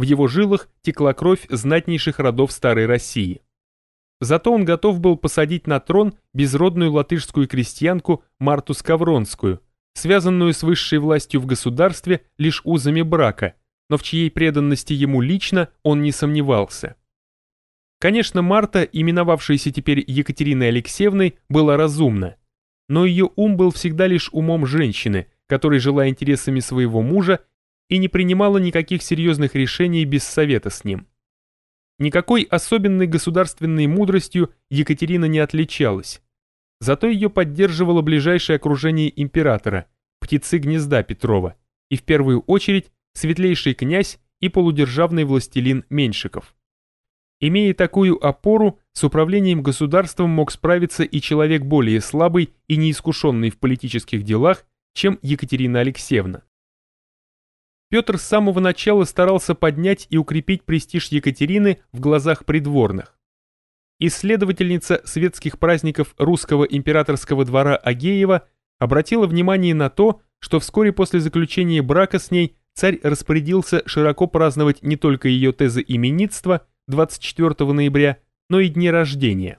в его жилах текла кровь знатнейших родов Старой России. Зато он готов был посадить на трон безродную латышскую крестьянку Марту Скавронскую, связанную с высшей властью в государстве лишь узами брака, но в чьей преданности ему лично он не сомневался. Конечно, Марта, именовавшаяся теперь Екатериной Алексеевной, была разумна, но ее ум был всегда лишь умом женщины, которая жила интересами своего мужа и не принимала никаких серьезных решений без совета с ним. Никакой особенной государственной мудростью Екатерина не отличалась. Зато ее поддерживало ближайшее окружение императора, птицы гнезда Петрова, и в первую очередь светлейший князь и полудержавный властелин Меньшиков. Имея такую опору, с управлением государством мог справиться и человек более слабый и неискушенный в политических делах, чем Екатерина Алексеевна. Петр с самого начала старался поднять и укрепить престиж Екатерины в глазах придворных. Исследовательница светских праздников русского императорского двора Агеева обратила внимание на то, что вскоре после заключения брака с ней царь распорядился широко праздновать не только ее тезы именинства 24 ноября, но и дни рождения.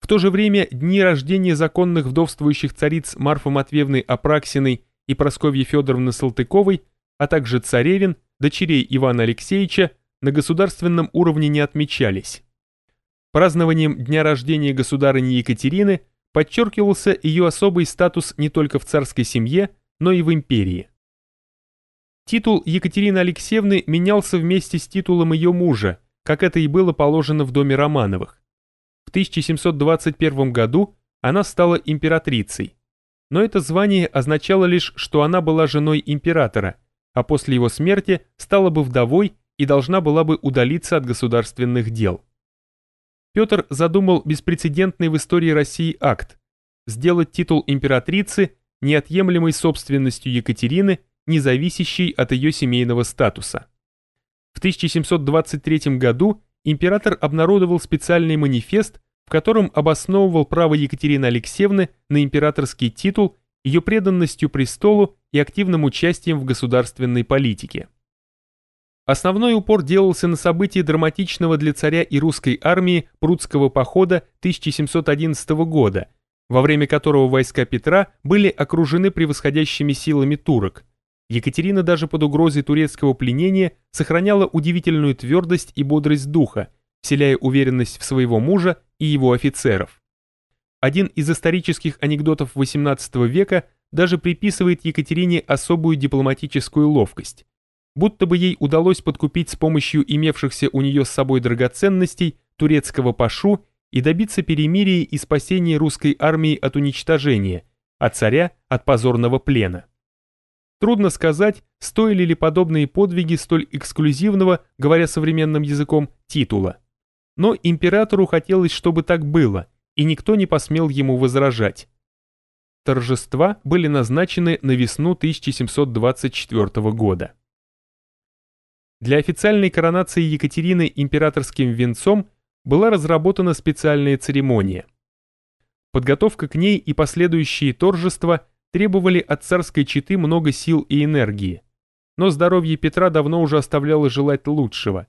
В то же время дни рождения законных вдовствующих цариц Марфы Матвеевны Апраксиной и Просковьи Федоровны Салтыковой – а также царевин, дочерей Ивана Алексеевича, на государственном уровне не отмечались. Празднованием дня рождения государыни Екатерины подчеркивался ее особый статус не только в царской семье, но и в империи. Титул Екатерины Алексеевны менялся вместе с титулом ее мужа, как это и было положено в доме Романовых. В 1721 году она стала императрицей. Но это звание означало лишь, что она была женой императора – а после его смерти стала бы вдовой и должна была бы удалиться от государственных дел. Петр задумал беспрецедентный в истории России акт – сделать титул императрицы неотъемлемой собственностью Екатерины, не зависящей от ее семейного статуса. В 1723 году император обнародовал специальный манифест, в котором обосновывал право Екатерины Алексеевны на императорский титул ее преданностью престолу и активным участием в государственной политике. Основной упор делался на событии драматичного для царя и русской армии Прудского похода 1711 года, во время которого войска Петра были окружены превосходящими силами турок. Екатерина даже под угрозой турецкого пленения сохраняла удивительную твердость и бодрость духа, вселяя уверенность в своего мужа и его офицеров. Один из исторических анекдотов XVIII века даже приписывает Екатерине особую дипломатическую ловкость. Будто бы ей удалось подкупить с помощью имевшихся у нее с собой драгоценностей турецкого пашу и добиться перемирия и спасения русской армии от уничтожения, а царя от позорного плена. Трудно сказать, стоили ли подобные подвиги столь эксклюзивного, говоря современным языком, титула. Но императору хотелось, чтобы так было – и никто не посмел ему возражать. Торжества были назначены на весну 1724 года. Для официальной коронации Екатерины императорским венцом была разработана специальная церемония. Подготовка к ней и последующие торжества требовали от царской четы много сил и энергии, но здоровье Петра давно уже оставляло желать лучшего.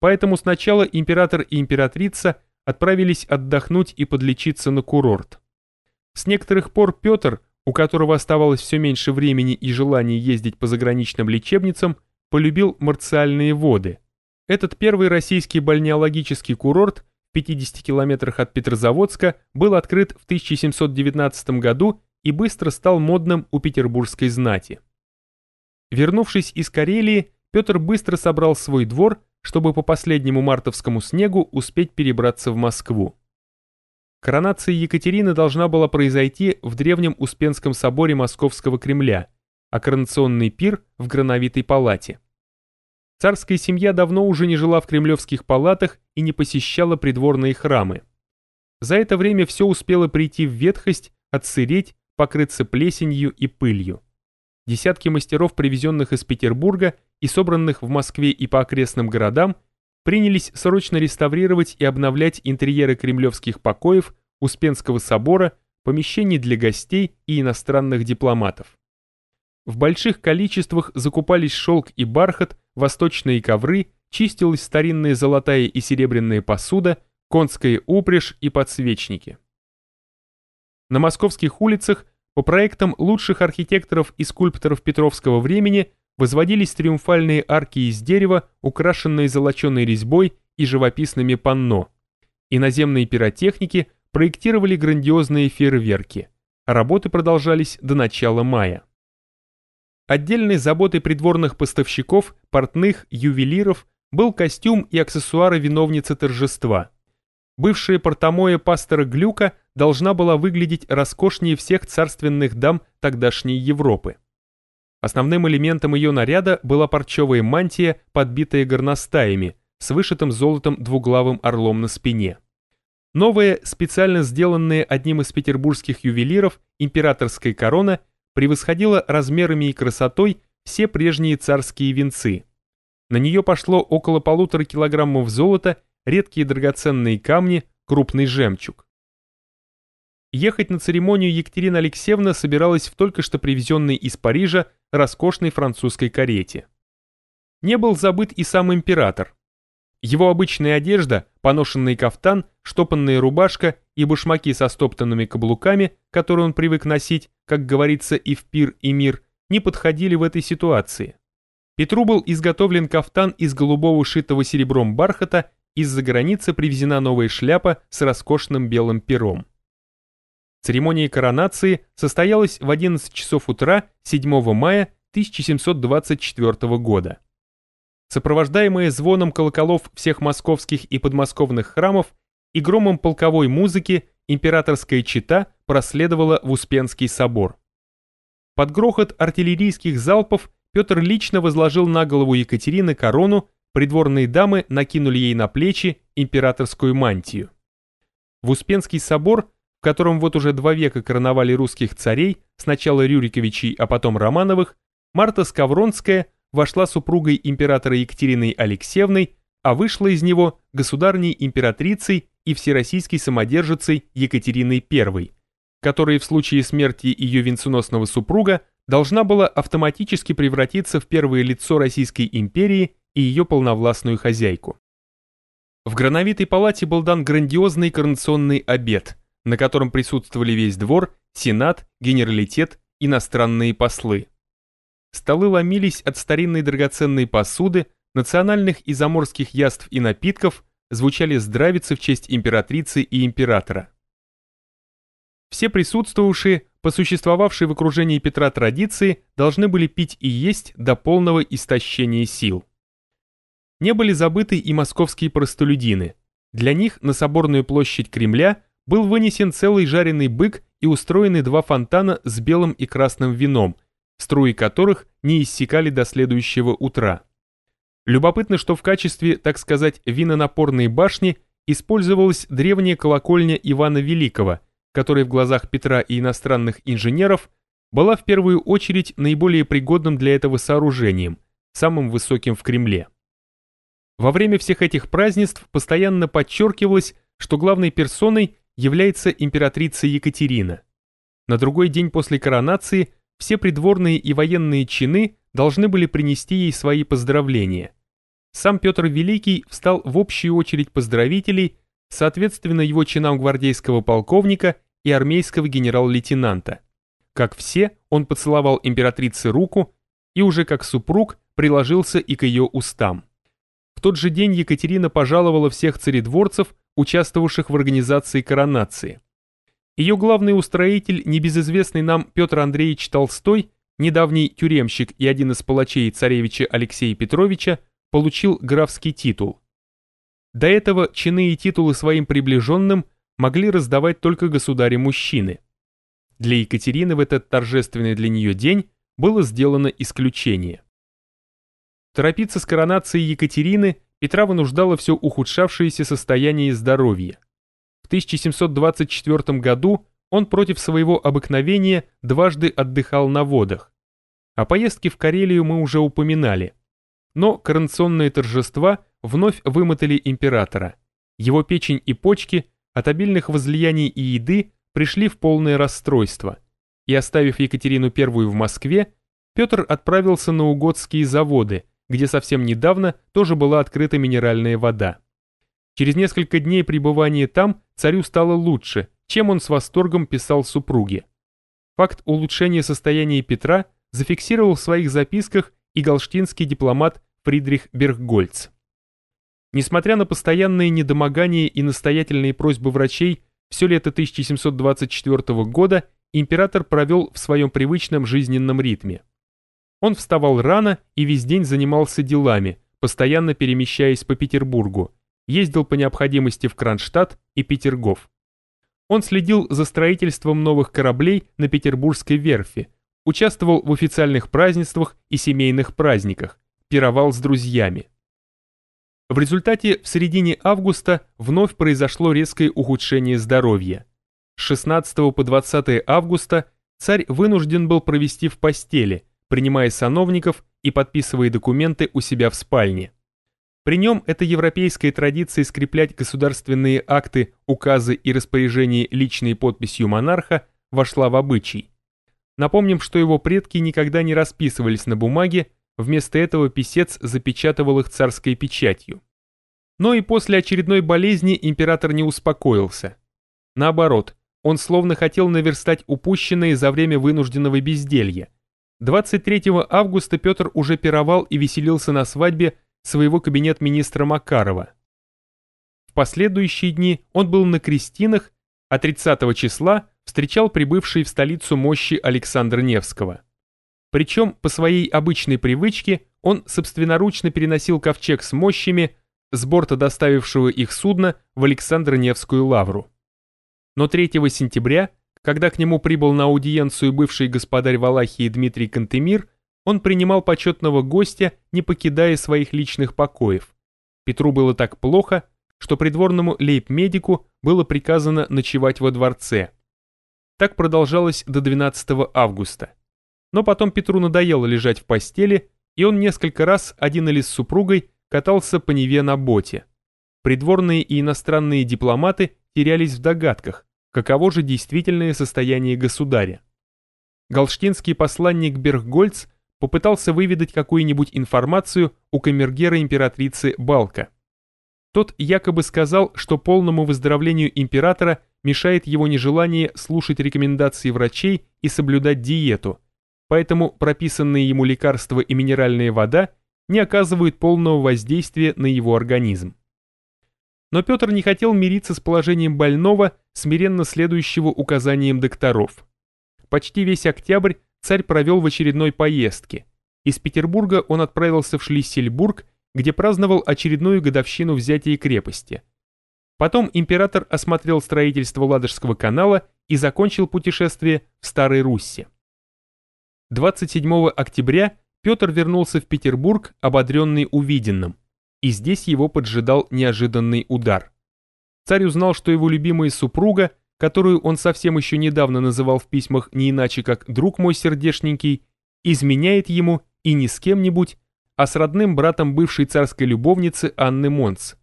Поэтому сначала император и императрица отправились отдохнуть и подлечиться на курорт. С некоторых пор Петр, у которого оставалось все меньше времени и желания ездить по заграничным лечебницам, полюбил марциальные воды. Этот первый российский бальнеологический курорт в 50 километрах от Петрозаводска был открыт в 1719 году и быстро стал модным у петербургской знати. Вернувшись из Карелии, Петр быстро собрал свой двор чтобы по последнему мартовскому снегу успеть перебраться в Москву. Коронация Екатерины должна была произойти в древнем Успенском соборе Московского Кремля, а коронационный пир в Грановитой палате. Царская семья давно уже не жила в кремлевских палатах и не посещала придворные храмы. За это время все успело прийти в ветхость, отсыреть, покрыться плесенью и пылью. Десятки мастеров, привезенных из Петербурга, и собранных в Москве и по окрестным городам, принялись срочно реставрировать и обновлять интерьеры кремлевских покоев, Успенского собора, помещений для гостей и иностранных дипломатов. В больших количествах закупались шелк и бархат, восточные ковры, чистилась старинная золотая и серебряная посуда, конская упряжь и подсвечники. На московских улицах по проектам лучших архитекторов и скульпторов Петровского времени возводились триумфальные арки из дерева, украшенные золоченой резьбой и живописными панно. Иноземные пиротехники проектировали грандиозные фейерверки. Работы продолжались до начала мая. Отдельной заботой придворных поставщиков, портных, ювелиров был костюм и аксессуары виновницы торжества. Бывшая портомоя пастора Глюка должна была выглядеть роскошнее всех царственных дам тогдашней Европы. Основным элементом ее наряда была парчевая мантия, подбитая горностаями, с вышитым золотом двуглавым орлом на спине. Новая, специально сделанная одним из петербургских ювелиров, императорская корона превосходила размерами и красотой все прежние царские венцы. На нее пошло около полутора килограммов золота, редкие драгоценные камни, крупный жемчуг. Ехать на церемонию Екатерина Алексеевна собиралась в только что привезенной из Парижа роскошной французской карете. Не был забыт и сам император. Его обычная одежда, поношенный кафтан, штопанная рубашка и башмаки со стоптанными каблуками, которые он привык носить, как говорится, и в пир, и мир, не подходили в этой ситуации. Петру был изготовлен кафтан из голубого шитого серебром бархата, из-за границы привезена новая шляпа с роскошным белым пером. Церемония коронации состоялась в 11 часов утра 7 мая 1724 года. Сопровождаемая звоном колоколов всех московских и подмосковных храмов и громом полковой музыки, императорская чита проследовала в Успенский собор. Под грохот артиллерийских залпов Петр лично возложил на голову Екатерины корону, придворные дамы накинули ей на плечи императорскую мантию. В Успенский собор котором вот уже два века короновали русских царей, сначала Рюриковичей, а потом Романовых, Марта Скавронская вошла супругой императора Екатериной Алексеевной, а вышла из него государней императрицей и всероссийской самодержицей Екатериной I, которая в случае смерти ее венценосного супруга должна была автоматически превратиться в первое лицо Российской империи и ее полновластную хозяйку. В Грановитой палате был дан грандиозный коронационный обед – на котором присутствовали весь двор, сенат, генералитет, иностранные послы. Столы ломились от старинной драгоценной посуды, национальных и заморских яств и напитков, звучали здравицы в честь императрицы и императора. Все присутствовавшие, по существовавшей в окружении Петра традиции, должны были пить и есть до полного истощения сил. Не были забыты и московские простолюдины. Для них на соборную площадь Кремля был вынесен целый жареный бык и устроены два фонтана с белым и красным вином, струи которых не иссякали до следующего утра. Любопытно, что в качестве, так сказать, винонапорной башни использовалась древняя колокольня Ивана Великого, которая в глазах Петра и иностранных инженеров была в первую очередь наиболее пригодным для этого сооружением, самым высоким в Кремле. Во время всех этих празднеств постоянно подчеркивалось, что главной персоной является императрица Екатерина. На другой день после коронации все придворные и военные чины должны были принести ей свои поздравления. Сам Петр Великий встал в общую очередь поздравителей, соответственно его чинам гвардейского полковника и армейского генерал-лейтенанта. Как все, он поцеловал императрице руку и уже как супруг приложился и к ее устам. В тот же день Екатерина пожаловала всех царедворцев участвовавших в организации коронации. Ее главный устроитель, небезызвестный нам Петр Андреевич Толстой, недавний тюремщик и один из палачей царевича Алексея Петровича, получил графский титул. До этого чины и титулы своим приближенным могли раздавать только государи-мужчины. Для Екатерины в этот торжественный для нее день было сделано исключение. Торопиться с коронацией Екатерины Петра вынуждало все ухудшавшееся состояние здоровья. В 1724 году он против своего обыкновения дважды отдыхал на водах. О поездке в Карелию мы уже упоминали. Но коронационные торжества вновь вымотали императора. Его печень и почки от обильных возлияний и еды пришли в полное расстройство. И оставив Екатерину I в Москве, Петр отправился на угодские заводы – где совсем недавно тоже была открыта минеральная вода. Через несколько дней пребывания там царю стало лучше, чем он с восторгом писал супруге. Факт улучшения состояния Петра зафиксировал в своих записках и галштинский дипломат Фридрих Берггольц. Несмотря на постоянные недомогания и настоятельные просьбы врачей, все лето 1724 года император провел в своем привычном жизненном ритме. Он вставал рано и весь день занимался делами, постоянно перемещаясь по Петербургу, ездил по необходимости в Кронштадт и Петергоф. Он следил за строительством новых кораблей на Петербургской верфи, участвовал в официальных празднествах и семейных праздниках, пировал с друзьями. В результате в середине августа вновь произошло резкое ухудшение здоровья. С 16 по 20 августа царь вынужден был провести в постели, принимая сановников и подписывая документы у себя в спальне. При нем эта европейская традиция скреплять государственные акты, указы и распоряжения личной подписью монарха вошла в обычай. Напомним, что его предки никогда не расписывались на бумаге, вместо этого писец запечатывал их царской печатью. Но и после очередной болезни император не успокоился. Наоборот, он словно хотел наверстать упущенное за время вынужденного безделья. 23 августа Петр уже пировал и веселился на свадьбе своего кабинет-министра Макарова. В последующие дни он был на крестинах, а 30 числа встречал прибывший в столицу мощи Александра Невского. Причем по своей обычной привычке он собственноручно переносил ковчег с мощами с борта доставившего их судна в Александро-Невскую лавру. Но 3 сентября, когда к нему прибыл на аудиенцию бывший господарь Валахии Дмитрий Кантемир, он принимал почетного гостя, не покидая своих личных покоев. Петру было так плохо, что придворному лейб-медику было приказано ночевать во дворце. Так продолжалось до 12 августа. Но потом Петру надоело лежать в постели, и он несколько раз, один или с супругой, катался по Неве на боте. Придворные и иностранные дипломаты терялись в догадках, каково же действительное состояние государя. Галштинский посланник Берггольц попытался выведать какую-нибудь информацию у камергера императрицы Балка. Тот якобы сказал, что полному выздоровлению императора мешает его нежелание слушать рекомендации врачей и соблюдать диету, поэтому прописанные ему лекарства и минеральная вода не оказывают полного воздействия на его организм. Но Петр не хотел мириться с положением больного, смиренно следующего указаниям докторов. Почти весь октябрь царь провел в очередной поездке. Из Петербурга он отправился в Шлиссельбург, где праздновал очередную годовщину взятия крепости. Потом император осмотрел строительство Ладожского канала и закончил путешествие в Старой Руссе. 27 октября Петр вернулся в Петербург, ободренный увиденным, и здесь его поджидал неожиданный удар. Царь узнал, что его любимая супруга – которую он совсем еще недавно называл в письмах не иначе как «друг мой сердешненький», изменяет ему и не с кем-нибудь, а с родным братом бывшей царской любовницы Анны Монс.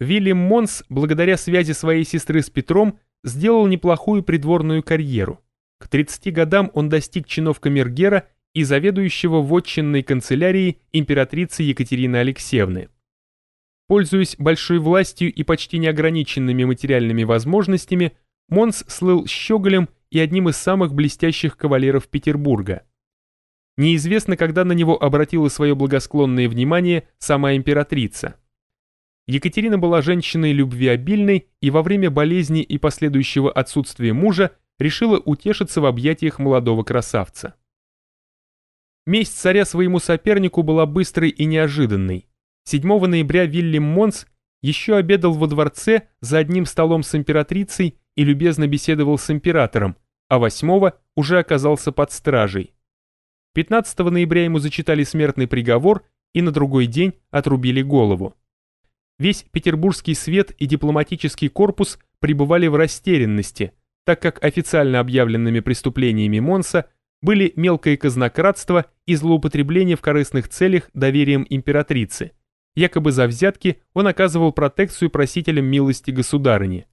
Вильям Монс, благодаря связи своей сестры с Петром, сделал неплохую придворную карьеру. К 30 годам он достиг чинов камергера и заведующего вотчинной канцелярией императрицы Екатерины Алексеевны. Пользуясь большой властью и почти неограниченными материальными возможностями, Монс слыл щеголем и одним из самых блестящих кавалеров Петербурга. Неизвестно, когда на него обратила свое благосклонное внимание сама императрица. Екатерина была женщиной любвеобильной и во время болезни и последующего отсутствия мужа решила утешиться в объятиях молодого красавца. Месть царя своему сопернику была быстрой и неожиданной. 7 ноября Вильям Монс еще обедал во дворце за одним столом с императрицей и любезно беседовал с императором, а 8 уже оказался под стражей. 15 ноября ему зачитали смертный приговор и на другой день отрубили голову. Весь петербургский свет и дипломатический корпус пребывали в растерянности, так как официально объявленными преступлениями Монса были мелкое казнократство и злоупотребление в корыстных целях доверием императрицы – Якобы за взятки он оказывал протекцию просителям милости государыни.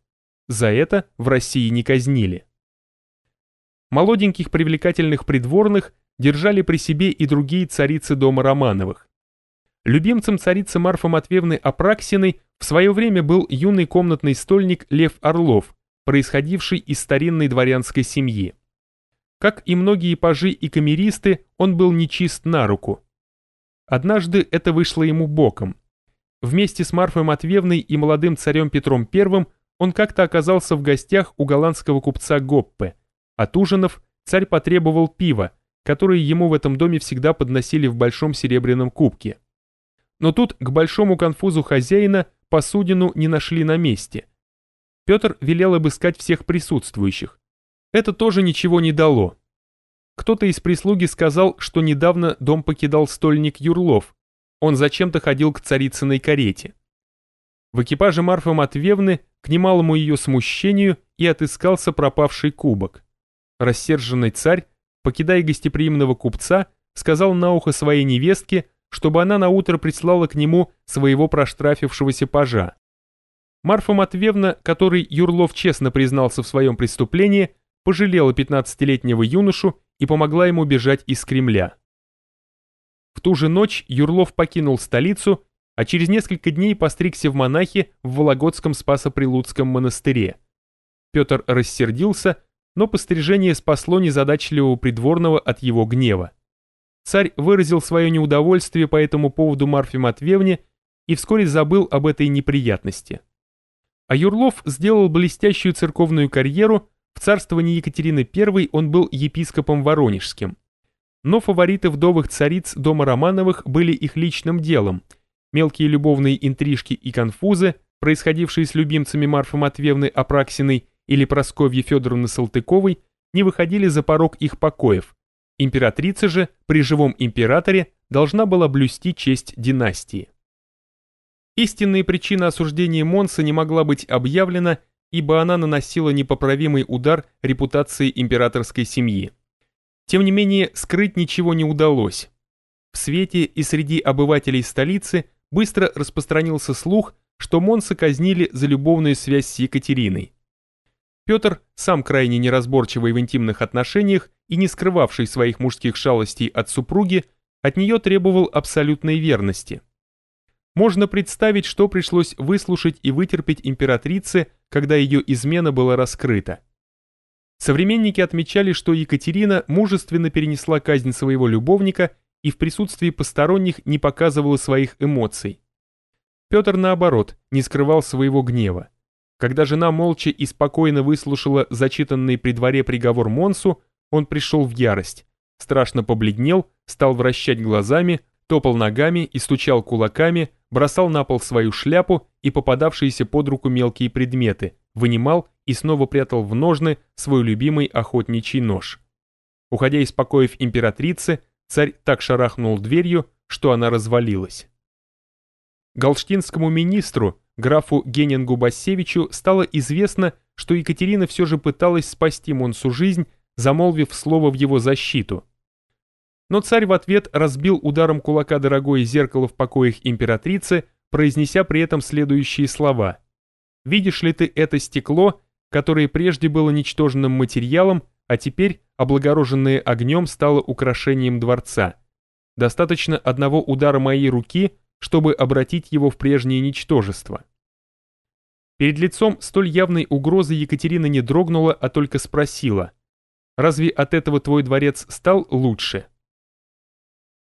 За это в России не казнили. Молоденьких привлекательных придворных держали при себе и другие царицы дома Романовых. Любимцем царицы Марфы Матвеевны Апраксиной в свое время был юный комнатный стольник Лев Орлов, происходивший из старинной дворянской семьи. Как и многие пажи и камеристы, он был нечист на руку. Однажды это вышло ему боком. Вместе с Марфой Матвеевной и молодым царем Петром I он как-то оказался в гостях у голландского купца Гоппе. От ужинов царь потребовал пива, которое ему в этом доме всегда подносили в большом серебряном кубке. Но тут, к большому конфузу хозяина, посудину не нашли на месте. Петр велел обыскать всех присутствующих. Это тоже ничего не дало. Кто-то из прислуги сказал, что недавно дом покидал стольник Юрлов. Он зачем-то ходил к царицыной карете. В экипаже Марфы Матвеевны, к немалому ее смущению, и отыскался пропавший кубок. Рассерженный царь, покидая гостеприимного купца, сказал на ухо своей невестке, чтобы она наутро прислала к нему своего проштрафившегося пажа. Марфа Матвеевна, которой Юрлов честно признался в своем преступлении, пожалела 15-летнего юношу и помогла ему бежать из Кремля. В ту же ночь Юрлов покинул столицу, а через несколько дней постригся в монахи в Вологодском Спасо-Прилуцком монастыре. Петр рассердился, но пострижение спасло незадачливого придворного от его гнева. Царь выразил свое неудовольствие по этому поводу Марфе Матвеевне и вскоре забыл об этой неприятности. А Юрлов сделал блестящую церковную карьеру, в царствовании Екатерины I он был епископом Воронежским. Но фавориты вдовых цариц дома Романовых были их личным делом. Мелкие любовные интрижки и конфузы, происходившие с любимцами Марфы Матвеевны Апраксиной или Просковьи Федоровны Салтыковой, не выходили за порог их покоев, Императрица же при живом императоре должна была блюсти честь династии. Истинная причина осуждения Монса не могла быть объявлена, ибо она наносила непоправимый удар репутации императорской семьи. Тем не менее, скрыть ничего не удалось. В свете и среди обывателей столицы быстро распространился слух, что Монса казнили за любовную связь с Екатериной. Петр, сам крайне неразборчивый в интимных отношениях и не скрывавший своих мужских шалостей от супруги, от нее требовал абсолютной верности. Можно представить, что пришлось выслушать и вытерпеть императрице, когда ее измена была раскрыта. Современники отмечали, что Екатерина мужественно перенесла казнь своего любовника и в присутствии посторонних не показывала своих эмоций. Петр, наоборот, не скрывал своего гнева. Когда жена молча и спокойно выслушала зачитанный при дворе приговор Монсу, он пришел в ярость, страшно побледнел, стал вращать глазами, топал ногами и стучал кулаками, бросал на пол свою шляпу и попадавшиеся под руку мелкие предметы, вынимал и снова прятал в ножны свой любимый охотничий нож. Уходя из покоев императрицы, царь так шарахнул дверью, что она развалилась. Галштинскому министру, графу Генингу Бассевичу, стало известно, что Екатерина все же пыталась спасти Монсу жизнь, замолвив слово в его защиту. Но царь в ответ разбил ударом кулака дорогое зеркало в покоях императрицы, произнеся при этом следующие слова. «Видишь ли ты это стекло, которое прежде было ничтожным материалом, а теперь, облагороженное огнем, стало украшением дворца? Достаточно одного удара моей руки, чтобы обратить его в прежнее ничтожество. Перед лицом столь явной угрозы Екатерина не дрогнула, а только спросила, «Разве от этого твой дворец стал лучше?»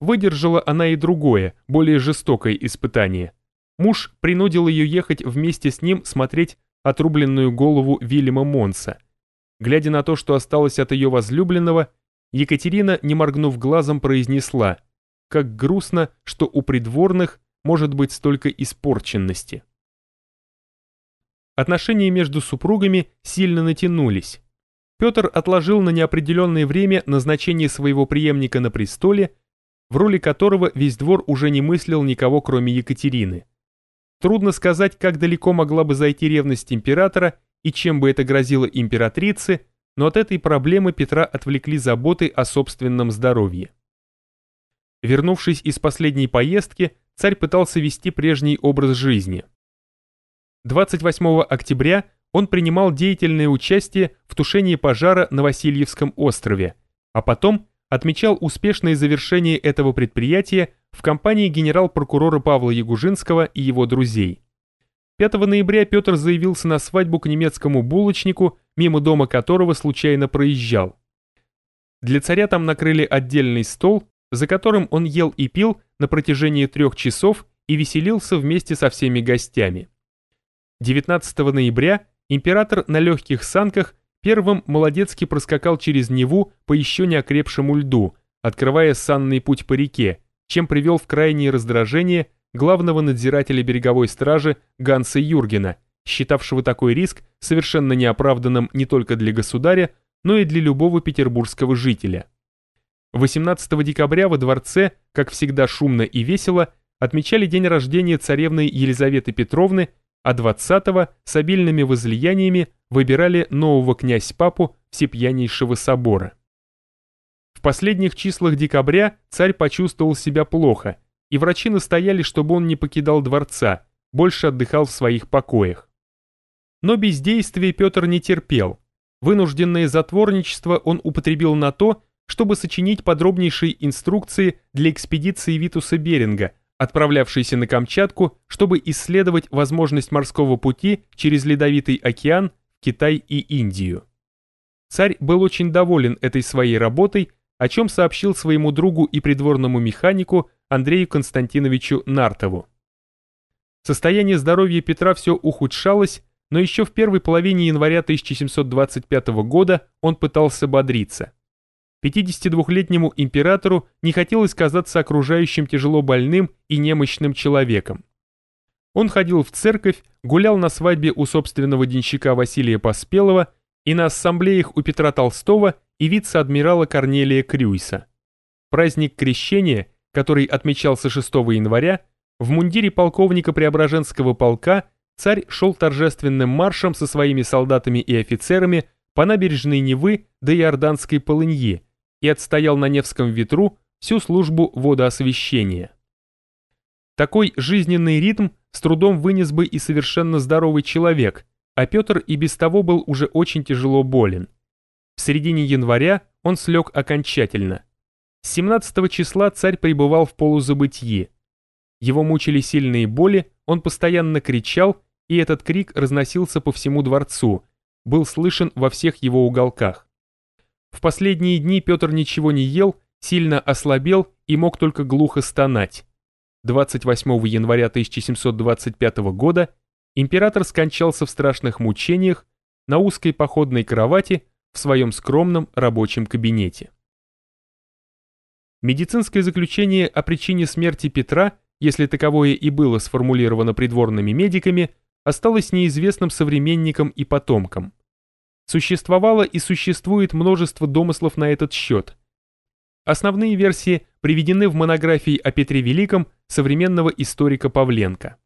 Выдержала она и другое, более жестокое испытание. Муж принудил ее ехать вместе с ним смотреть отрубленную голову Вильяма Монса. Глядя на то, что осталось от ее возлюбленного, Екатерина, не моргнув глазом, произнесла – как грустно, что у придворных может быть столько испорченности. Отношения между супругами сильно натянулись. Петр отложил на неопределенное время назначение своего преемника на престоле, в роли которого весь двор уже не мыслил никого, кроме Екатерины. Трудно сказать, как далеко могла бы зайти ревность императора и чем бы это грозило императрице, но от этой проблемы Петра отвлекли заботы о собственном здоровье. Вернувшись из последней поездки, царь пытался вести прежний образ жизни. 28 октября он принимал деятельное участие в тушении пожара на Васильевском острове, а потом отмечал успешное завершение этого предприятия в компании генерал-прокурора Павла Ягужинского и его друзей. 5 ноября Петр заявился на свадьбу к немецкому булочнику, мимо дома которого случайно проезжал. Для царя там накрыли отдельный стол, за которым он ел и пил на протяжении трех часов и веселился вместе со всеми гостями. 19 ноября император на легких санках первым молодецки проскакал через Неву по еще не окрепшему льду, открывая санный путь по реке, чем привел в крайнее раздражение главного надзирателя береговой стражи Ганса Юргена, считавшего такой риск совершенно неоправданным не только для государя, но и для любого петербургского жителя. 18 декабря во дворце, как всегда шумно и весело, отмечали день рождения царевны Елизаветы Петровны, а 20-го с обильными возлияниями выбирали нового князь-папу Всепьянейшего собора. В последних числах декабря царь почувствовал себя плохо, и врачи настояли, чтобы он не покидал дворца, больше отдыхал в своих покоях. Но бездействие Петр не терпел. Вынужденное затворничество он употребил на то, чтобы сочинить подробнейшие инструкции для экспедиции Витуса Беринга, отправлявшейся на Камчатку, чтобы исследовать возможность морского пути через Ледовитый океан Китай и Индию. Царь был очень доволен этой своей работой, о чем сообщил своему другу и придворному механику Андрею Константиновичу Нартову. Состояние здоровья Петра все ухудшалось, но еще в первой половине января 1725 года он пытался бодриться. 52-летнему императору не хотелось казаться окружающим тяжело больным и немощным человеком. Он ходил в церковь, гулял на свадьбе у собственного денщика Василия Поспелого и на ассамблеях у Петра Толстого и вице-адмирала Корнелия Крюйса. Праздник Крещения, который отмечался 6 января, в мундире полковника Преображенского полка царь шел торжественным маршем со своими солдатами и офицерами по набережной Невы до Иорданской полыньи, и отстоял на Невском ветру всю службу водоосвещения. Такой жизненный ритм с трудом вынес бы и совершенно здоровый человек, а Петр и без того был уже очень тяжело болен. В середине января он слег окончательно. С 17 числа царь пребывал в полузабытии. Его мучили сильные боли, он постоянно кричал, и этот крик разносился по всему дворцу, был слышен во всех его уголках. В последние дни Петр ничего не ел, сильно ослабел и мог только глухо стонать. 28 января 1725 года император скончался в страшных мучениях на узкой походной кровати в своем скромном рабочем кабинете. Медицинское заключение о причине смерти Петра, если таковое и было сформулировано придворными медиками, осталось неизвестным современникам и потомкам. Существовало и существует множество домыслов на этот счет. Основные версии приведены в монографии о Петре Великом современного историка Павленко.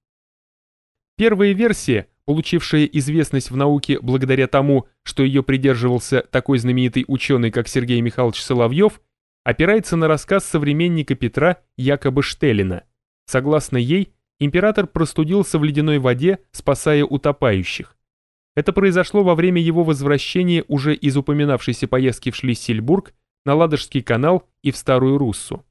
Первая версия, получившая известность в науке благодаря тому, что ее придерживался такой знаменитый ученый, как Сергей Михайлович Соловьев, опирается на рассказ современника Петра якобы Штеллина. Согласно ей, император простудился в ледяной воде, спасая утопающих. Это произошло во время его возвращения уже из упоминавшейся поездки в Шлиссельбург, на Ладожский канал и в Старую Руссу.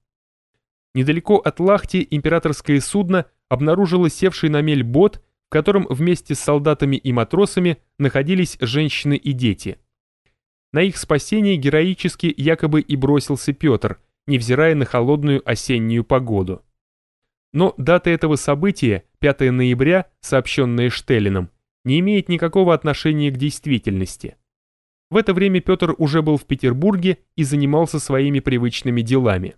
Недалеко от Лахти императорское судно обнаружило севший на мель бот, в котором вместе с солдатами и матросами находились женщины и дети. На их спасение героически якобы и бросился Петр, невзирая на холодную осеннюю погоду. Но дата этого события, 5 ноября, сообщенная Штеллином, не имеет никакого отношения к действительности. В это время Петр уже был в Петербурге и занимался своими привычными делами.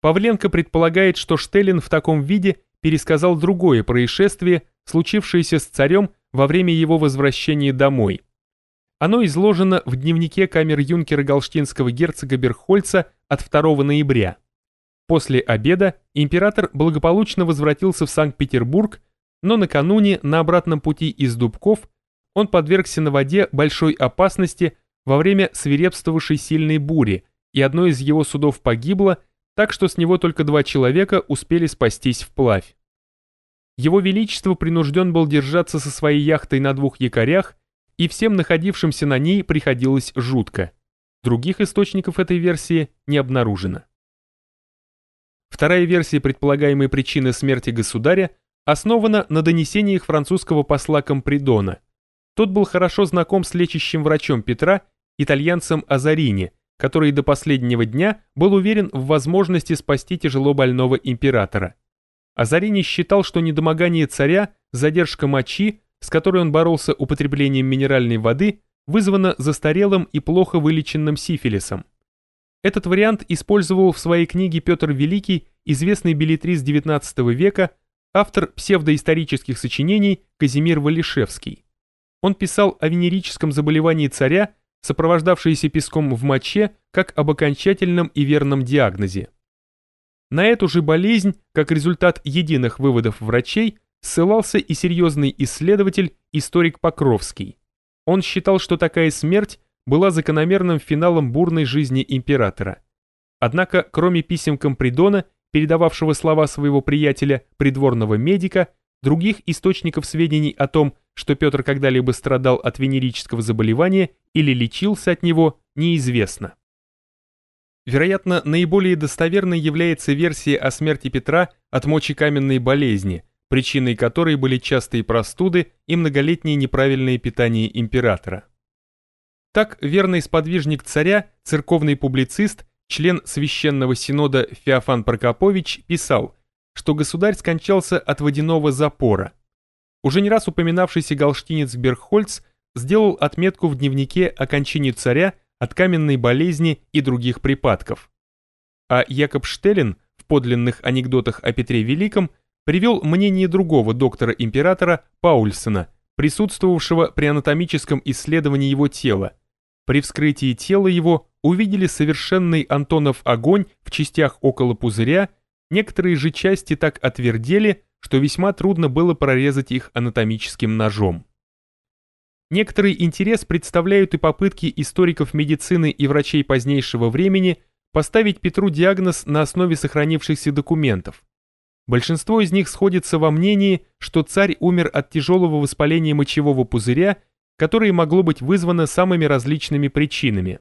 Павленко предполагает, что Штеллин в таком виде пересказал другое происшествие, случившееся с царем во время его возвращения домой. Оно изложено в дневнике камер-юнкера галштинского герцога Берхольца от 2 ноября. После обеда император благополучно возвратился в Санкт-Петербург, но накануне на обратном пути из Дубков он подвергся на воде большой опасности во время свирепствовавшей сильной бури, и одно из его судов погибло, так что с него только два человека успели спастись вплавь. Его Величество принужден был держаться со своей яхтой на двух якорях, и всем находившимся на ней приходилось жутко. Других источников этой версии не обнаружено. Вторая версия предполагаемой причины смерти государя основана на донесениях французского посла Компридона. Тот был хорошо знаком с лечащим врачом Петра, итальянцем Азарини, который до последнего дня был уверен в возможности спасти тяжело больного императора. Азарини считал, что недомогание царя, задержка мочи, с которой он боролся употреблением минеральной воды, вызвано застарелым и плохо вылеченным сифилисом. Этот вариант использовал в своей книге Петр Великий, известный билетрист XIX века, автор псевдоисторических сочинений Казимир Валишевский. Он писал о венерическом заболевании царя, сопровождавшееся песком в моче, как об окончательном и верном диагнозе. На эту же болезнь, как результат единых выводов врачей, ссылался и серьезный исследователь, историк Покровский. Он считал, что такая смерть была закономерным финалом бурной жизни императора. Однако, кроме писем Компридона, передававшего слова своего приятеля, придворного медика, других источников сведений о том, что Петр когда-либо страдал от венерического заболевания или лечился от него, неизвестно. Вероятно, наиболее достоверной является версия о смерти Петра от мочекаменной болезни, причиной которой были частые простуды и многолетнее неправильное питание императора. Так верный сподвижник царя, церковный публицист, член Священного Синода Феофан Прокопович писал, что государь скончался от водяного запора. Уже не раз упоминавшийся галштинец Берхольц сделал отметку в дневнике о кончине царя от каменной болезни и других припадков. А Якоб Штеллин в подлинных анекдотах о Петре Великом привел мнение другого доктора-императора Паульсона, присутствовавшего при анатомическом исследовании его тела. При вскрытии тела его увидели совершенный Антонов огонь в частях около пузыря, некоторые же части так отвердели, что весьма трудно было прорезать их анатомическим ножом. Некоторый интерес представляют и попытки историков медицины и врачей позднейшего времени поставить Петру диагноз на основе сохранившихся документов. Большинство из них сходится во мнении, что царь умер от тяжелого воспаления мочевого пузыря, которое могло быть вызвано самыми различными причинами.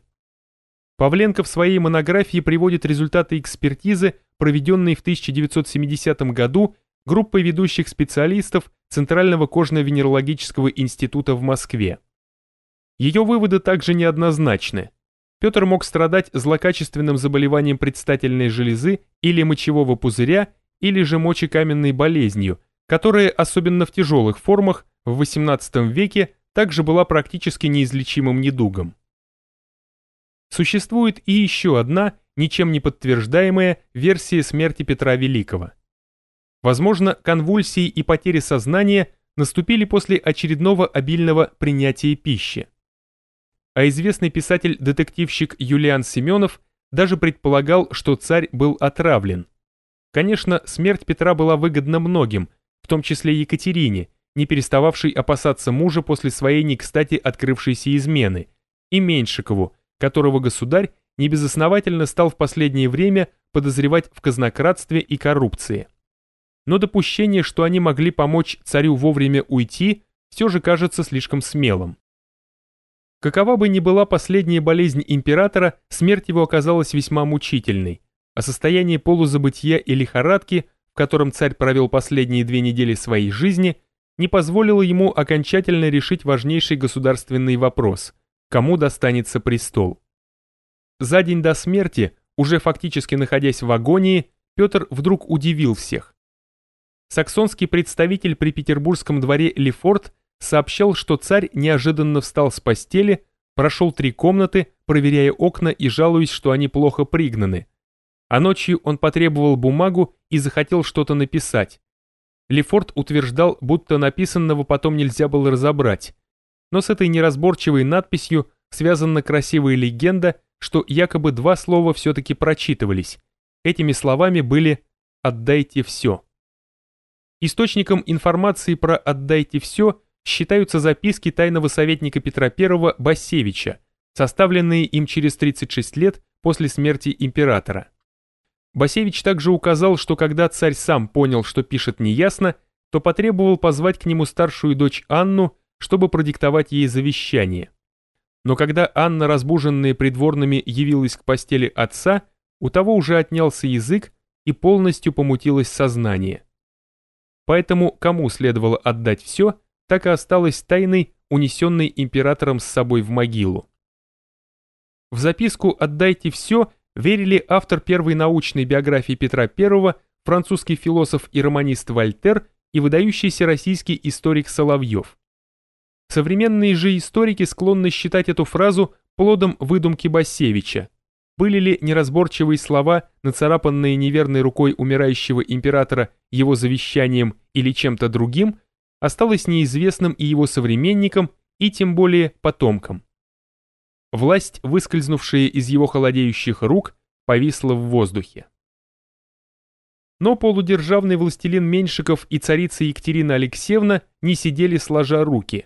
Павленко в своей монографии приводит результаты экспертизы, проведенной в 1970 году группой ведущих специалистов Центрального кожно-венерологического института в Москве. Ее выводы также неоднозначны. Петр мог страдать злокачественным заболеванием предстательной железы или мочевого пузыря или же мочекаменной болезнью, которая, особенно в тяжелых формах, в XVIII веке также была практически неизлечимым недугом. Существует и еще одна, ничем не подтверждаемая, версия смерти Петра Великого. Возможно, конвульсии и потери сознания наступили после очередного обильного принятия пищи. А известный писатель-детективщик Юлиан Семенов даже предполагал, что царь был отравлен. Конечно, смерть Петра была выгодна многим, в том числе Екатерине, не перестававшей опасаться мужа после своей не кстати открывшейся измены, и Меньшикову, которого государь небезосновательно стал в последнее время подозревать в казнократстве и коррупции. Но допущение, что они могли помочь царю вовремя уйти, все же кажется слишком смелым. Какова бы ни была последняя болезнь императора, смерть его оказалась весьма мучительной а состояние полузабытия и лихорадки, в котором царь провел последние две недели своей жизни, не позволило ему окончательно решить важнейший государственный вопрос – кому достанется престол. За день до смерти, уже фактически находясь в агонии, Петр вдруг удивил всех. Саксонский представитель при петербургском дворе Лефорт сообщал, что царь неожиданно встал с постели, прошел три комнаты, проверяя окна и жалуясь, что они плохо пригнаны – а ночью он потребовал бумагу и захотел что-то написать. Лефорт утверждал, будто написанного потом нельзя было разобрать. Но с этой неразборчивой надписью связана красивая легенда, что якобы два слова все-таки прочитывались. Этими словами были «отдайте все». Источником информации про «отдайте все» считаются записки тайного советника Петра I Басевича, составленные им через 36 лет после смерти императора. Басевич также указал, что когда царь сам понял, что пишет неясно, то потребовал позвать к нему старшую дочь Анну, чтобы продиктовать ей завещание. Но когда Анна, разбуженная придворными, явилась к постели отца, у того уже отнялся язык, и полностью помутилось сознание. Поэтому кому следовало отдать все, так и осталось тайной, унесенной императором с собой в могилу. В записку «Отдайте все» верили автор первой научной биографии Петра I, французский философ и романист Вольтер и выдающийся российский историк Соловьев. Современные же историки склонны считать эту фразу плодом выдумки Бассевича. Были ли неразборчивые слова, нацарапанные неверной рукой умирающего императора его завещанием или чем-то другим, осталось неизвестным и его современникам, и тем более потомкам. Власть, выскользнувшая из его холодеющих рук, повисла в воздухе. Но полудержавный властелин Меньшиков и царица Екатерина Алексеевна не сидели сложа руки.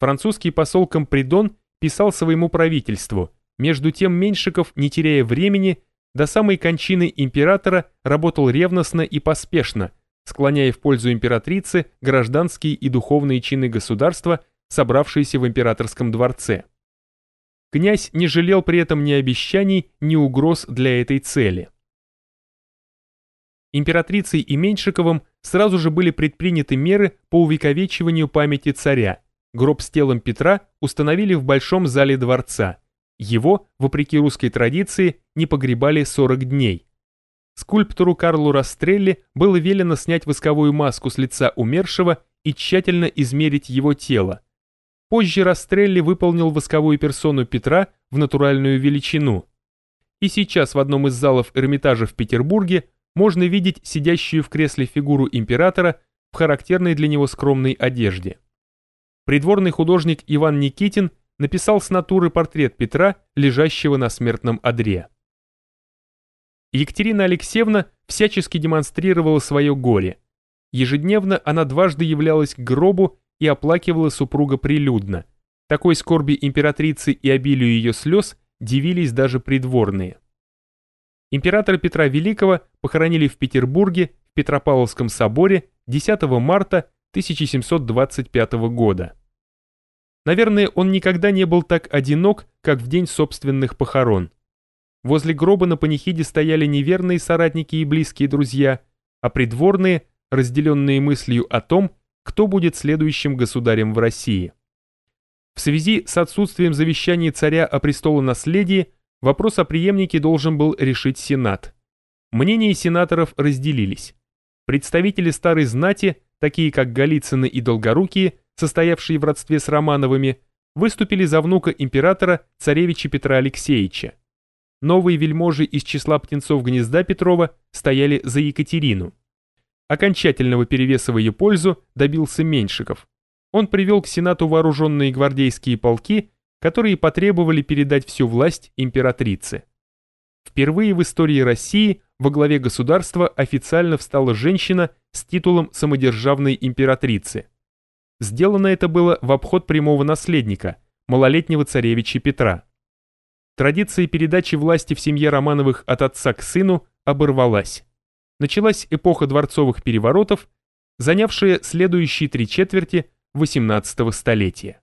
Французский посол Компридон писал своему правительству, между тем Меньшиков, не теряя времени, до самой кончины императора работал ревностно и поспешно, склоняя в пользу императрицы гражданские и духовные чины государства, собравшиеся в императорском дворце. Князь не жалел при этом ни обещаний, ни угроз для этой цели. Императрицей и Меньшиковым сразу же были предприняты меры по увековечиванию памяти царя. Гроб с телом Петра установили в большом зале дворца. Его, вопреки русской традиции, не погребали 40 дней. Скульптору Карлу Растрелли было велено снять восковую маску с лица умершего и тщательно измерить его тело. Позже Растрелли выполнил восковую персону Петра в натуральную величину. И сейчас в одном из залов Эрмитажа в Петербурге можно видеть сидящую в кресле фигуру императора в характерной для него скромной одежде. Придворный художник Иван Никитин написал с натуры портрет Петра, лежащего на смертном одре. Екатерина Алексеевна всячески демонстрировала свое горе. Ежедневно она дважды являлась к гробу и оплакивала супруга прилюдно. Такой скорби императрицы и обилию ее слез дивились даже придворные. Императора Петра Великого похоронили в Петербурге в Петропавловском соборе 10 марта 1725 года. Наверное, он никогда не был так одинок, как в день собственных похорон. Возле гроба на панихиде стояли неверные соратники и близкие друзья, а придворные, разделенные мыслью о том, кто будет следующим государем в России. В связи с отсутствием завещания царя о престолонаследии Вопрос о преемнике должен был решить Сенат. Мнения сенаторов разделились. Представители старой знати, такие как Голицыны и Долгорукие, состоявшие в родстве с Романовыми, выступили за внука императора царевича Петра Алексеевича. Новые вельможи из числа птенцов гнезда Петрова стояли за Екатерину. Окончательного перевеса в ее пользу добился Меньшиков. Он привел к Сенату вооруженные гвардейские полки которые потребовали передать всю власть императрице. Впервые в истории России во главе государства официально встала женщина с титулом самодержавной императрицы. Сделано это было в обход прямого наследника, малолетнего царевича Петра. Традиция передачи власти в семье Романовых от отца к сыну оборвалась. Началась эпоха дворцовых переворотов, занявшая следующие три четверти XVIII столетия.